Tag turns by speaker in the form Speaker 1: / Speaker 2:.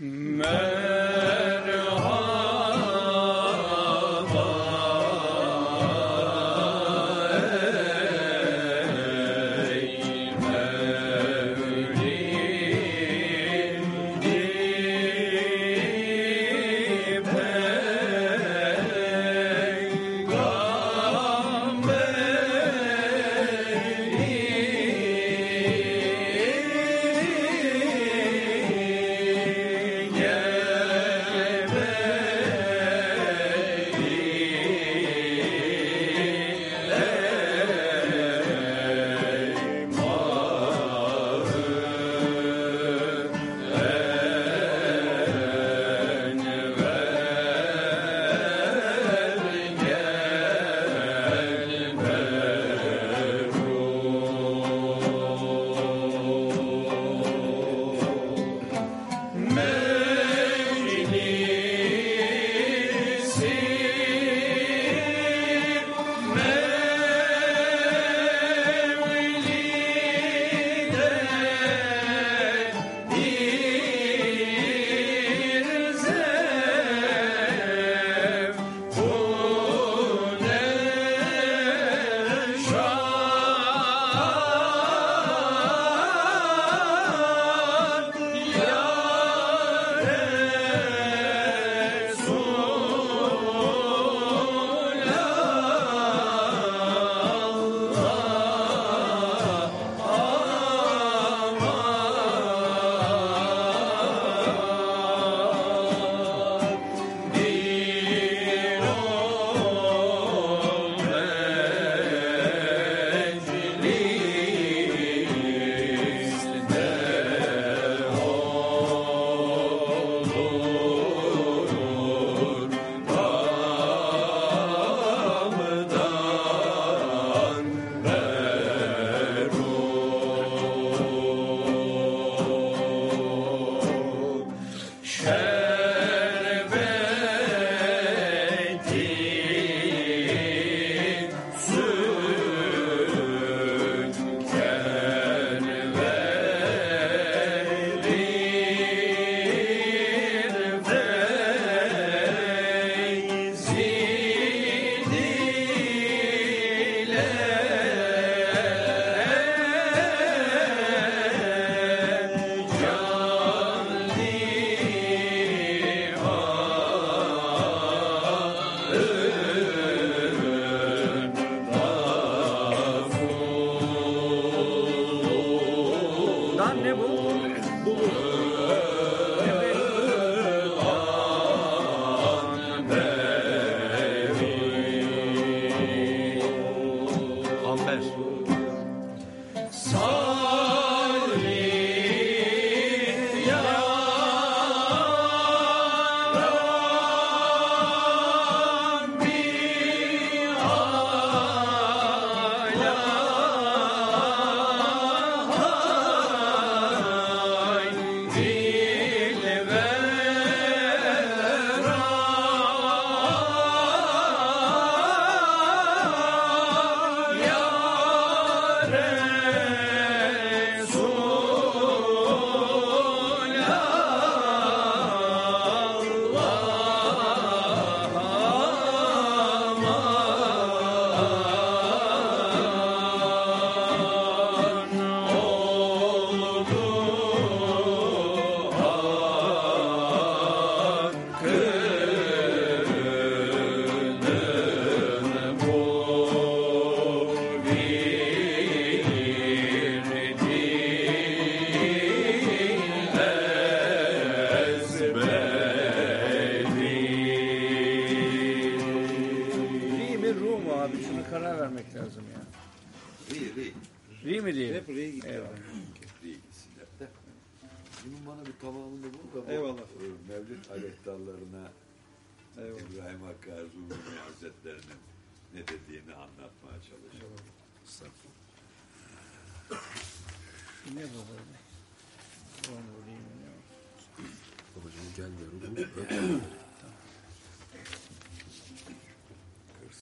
Speaker 1: Man. see.
Speaker 2: İyi, iyi.
Speaker 1: Ri mi değil?
Speaker 3: Hep buraya gidiyor.
Speaker 1: Eyvallah.
Speaker 2: İyi gitsinler de. Bunun bana bir tamamını bul da bu
Speaker 3: Eyvallah.
Speaker 2: e, Mevlid aleyhtarlarına
Speaker 3: Eyvallah.
Speaker 2: İbrahim Hakkı Erzurumi Hazretleri'nin ne dediğini anlatmaya çalışalım.
Speaker 1: Ne bu böyle? Ri mi ne?
Speaker 4: Babacığım gelmiyorum.